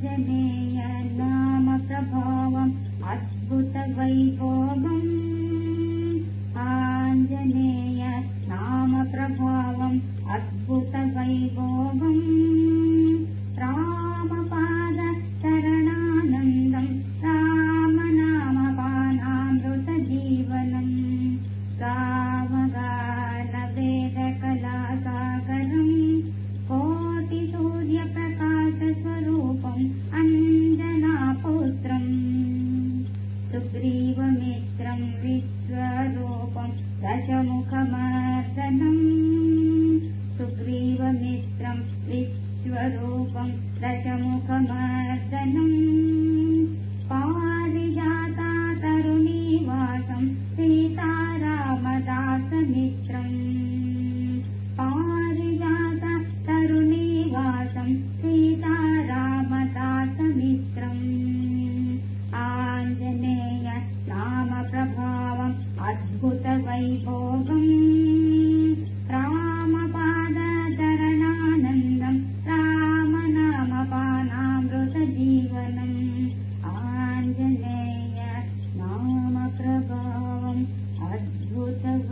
आञ्जनेय नाम प्रभावम् अद्भुतवैभोगम् सुग्रीवमित्रम् विश्वरूपम् दशमुखमर्दनम् सुग्रीवमित्रम् विश्वरूपम् दशमुखमर्दनम् पारिजा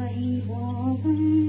कहीं